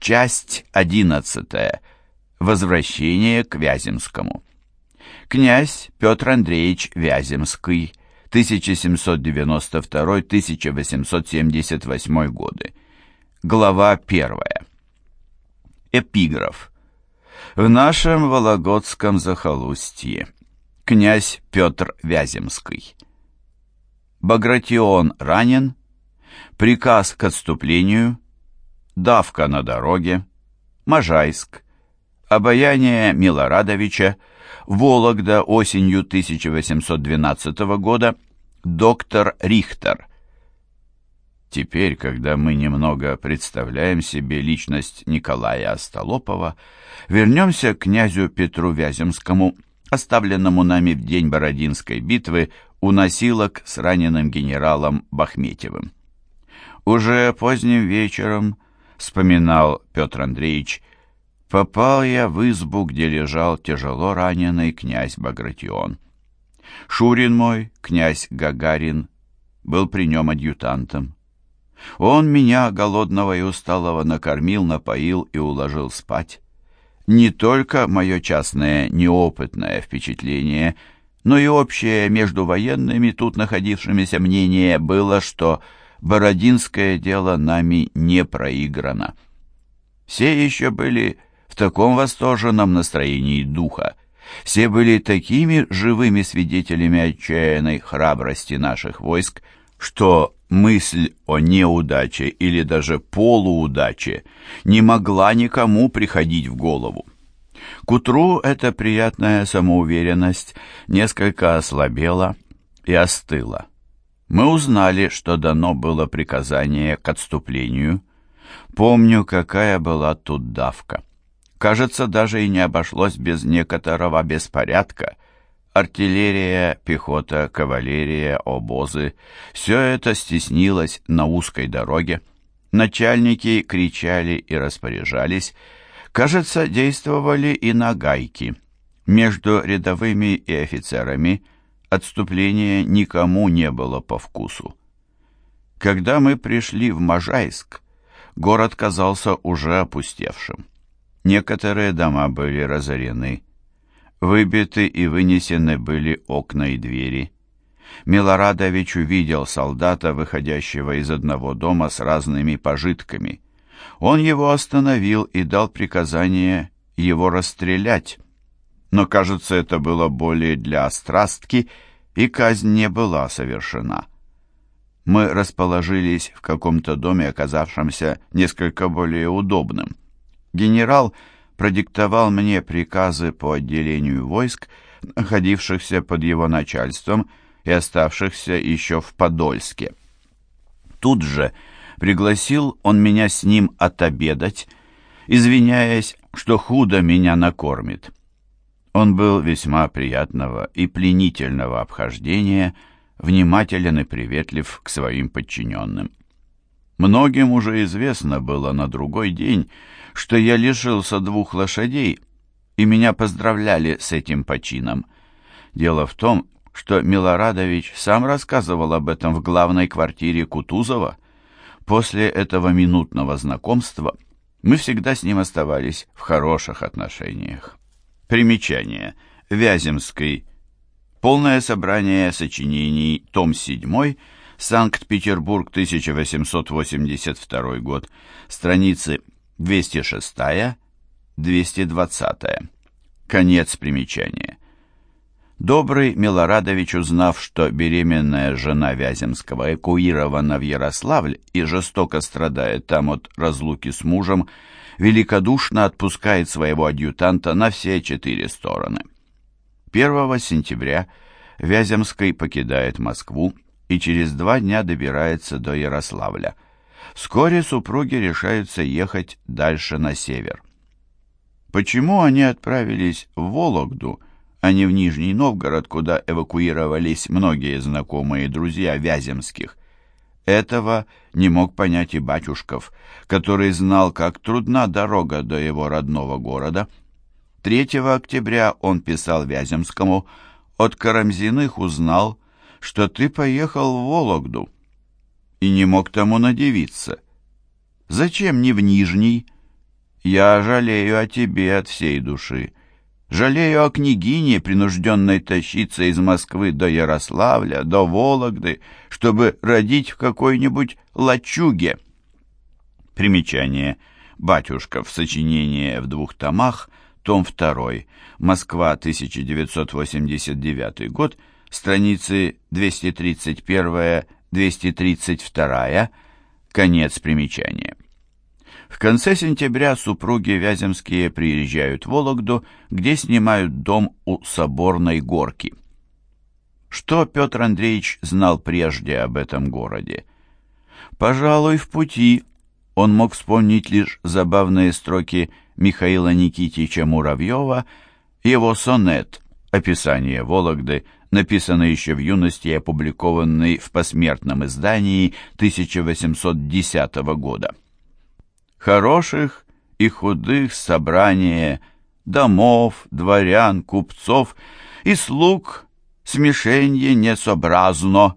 Часть одиннадцатая. Возвращение к Вяземскому. Князь Петр Андреевич Вяземский, 1792-1878 годы. Глава первая. Эпиграф. В нашем Вологодском захолустье. Князь Петр Вяземский. Багратион ранен. Приказ к отступлению. Давка на дороге. Можайск. Обаяние Милорадовича. Вологда осенью 1812 года. Доктор Рихтер. Теперь, когда мы немного представляем себе личность Николая Остолопова, вернемся к князю Петру Вяземскому, оставленному нами в день Бородинской битвы у носилок с раненым генералом Бахметьевым. Уже поздним вечером, вспоминал Петр Андреевич, попал я в избу, где лежал тяжело раненый князь Багратион. Шурин мой, князь Гагарин, был при нем адъютантом. Он меня, голодного и усталого, накормил, напоил и уложил спать. Не только мое частное неопытное впечатление, но и общее между военными, тут находившимися мнение было, что Бородинское дело нами не проиграно. Все еще были в таком восторженном настроении духа, все были такими живыми свидетелями отчаянной храбрости наших войск, что мысль о неудаче или даже полуудаче не могла никому приходить в голову. К утру эта приятная самоуверенность несколько ослабела и остыла. Мы узнали, что дано было приказание к отступлению. Помню, какая была тут давка. Кажется, даже и не обошлось без некоторого беспорядка — Артиллерия, пехота, кавалерия, обозы — все это стеснилось на узкой дороге. Начальники кричали и распоряжались. Кажется, действовали и на гайки. Между рядовыми и офицерами отступление никому не было по вкусу. Когда мы пришли в Можайск, город казался уже опустевшим. Некоторые дома были разорены. Выбиты и вынесены были окна и двери. Милорадович увидел солдата, выходящего из одного дома с разными пожитками. Он его остановил и дал приказание его расстрелять. Но, кажется, это было более для острастки, и казнь не была совершена. Мы расположились в каком-то доме, оказавшемся несколько более удобным. Генерал продиктовал мне приказы по отделению войск, находившихся под его начальством и оставшихся еще в Подольске. Тут же пригласил он меня с ним отобедать, извиняясь, что худо меня накормит. Он был весьма приятного и пленительного обхождения, внимателен и приветлив к своим подчиненным. Многим уже известно было на другой день, что я лишился двух лошадей, и меня поздравляли с этим почином. Дело в том, что Милорадович сам рассказывал об этом в главной квартире Кутузова. После этого минутного знакомства мы всегда с ним оставались в хороших отношениях. Примечание. Вяземский. Полное собрание сочинений, том 7, Санкт-Петербург, 1882 год, страницы 206, 220. Конец примечания. Добрый Милорадович, узнав, что беременная жена Вяземского эвакуирована в Ярославль и жестоко страдает там от разлуки с мужем, великодушно отпускает своего адъютанта на все четыре стороны. 1 сентября Вяземский покидает Москву и через два дня добирается до Ярославля – Вскоре супруги решаются ехать дальше на север. Почему они отправились в Вологду, а не в Нижний Новгород, куда эвакуировались многие знакомые друзья Вяземских? Этого не мог понять и Батюшков, который знал, как трудна дорога до его родного города. 3 октября он писал Вяземскому, «От Карамзиных узнал, что ты поехал в Вологду» и не мог тому надевиться. Зачем не в Нижний? Я жалею о тебе от всей души. Жалею о княгине, принужденной тащиться из Москвы до Ярославля, до Вологды, чтобы родить в какой-нибудь лачуге. Примечание. Батюшка в сочинении в двух томах, том 2, Москва, 1989 год, страницы 231-232, конец примечания. В конце сентября супруги Вяземские приезжают в Вологду, где снимают дом у Соборной горки. Что Петр Андреевич знал прежде об этом городе? Пожалуй, в пути он мог вспомнить лишь забавные строки Михаила Никитича Муравьева, его сонет «Описание Вологды», написанный еще в юности и опубликованный в посмертном издании 1810 года хороших и худых собрание домов, дворян, купцов и слуг смешенье несообразно,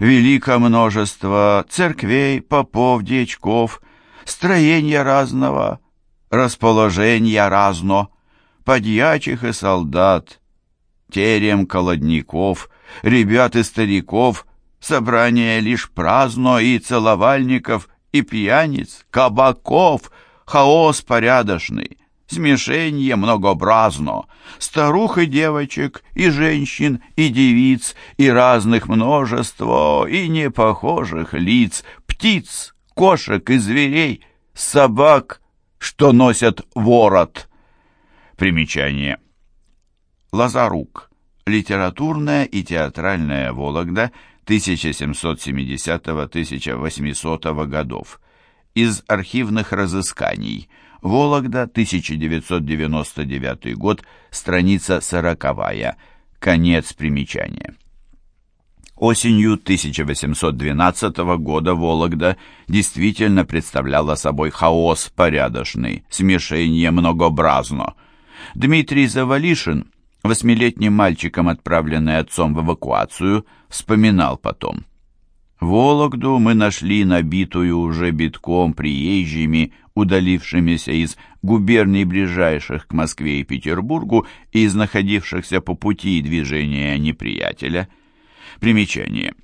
велико множество церквей, попов, дьячков, строения разного, расположения разно, подьячих и солдат, терем колодников, ребят и стариков, собрание лишь праздно и целовальников и пьяниц, кабаков, хаос порядочный, смешение многообразно, старух и девочек, и женщин, и девиц, и разных множество, и непохожих лиц, птиц, кошек и зверей, собак, что носят ворот. Примечание. Лазарук. Литературная и театральная Вологда – 1770-1800 годов. Из архивных разысканий. Вологда, 1999 год, страница 40 Конец примечания. Осенью 1812 года Вологда действительно представляла собой хаос порядочный, смешение многообразно. Дмитрий Завалишин восьмилетним мальчиком, отправленный отцом в эвакуацию, вспоминал потом. Вологду мы нашли набитую уже битком приезжими, удалившимися из губерний ближайших к Москве и Петербургу и из находившихся по пути движения неприятеля. Примечание.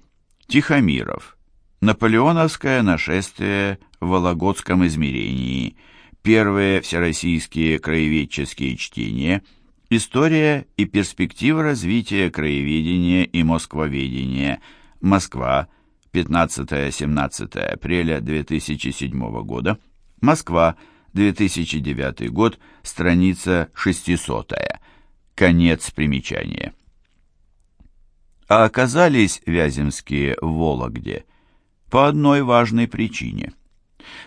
Тихомиров. Наполеоновское нашествие в Вологодском измерении. Первые всероссийские краеведческие чтения – История и перспективы развития краеведения и москвоведения. Москва, 15-17 апреля 2007 года. Москва, 2009 год, страница 600. Конец примечания. А оказались Вяземские в Вологде по одной важной причине.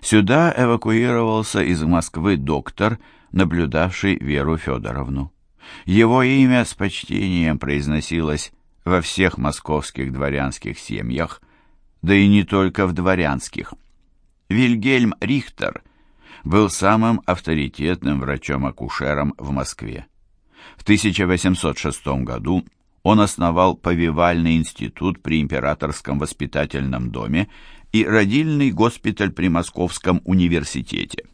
Сюда эвакуировался из Москвы доктор, наблюдавший Веру Федоровну. Его имя с почтением произносилось во всех московских дворянских семьях, да и не только в дворянских. Вильгельм Рихтер был самым авторитетным врачом-акушером в Москве. В 1806 году он основал повивальный институт при Императорском воспитательном доме и родильный госпиталь при Московском университете.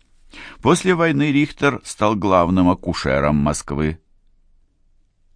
После войны Рихтер стал главным акушером Москвы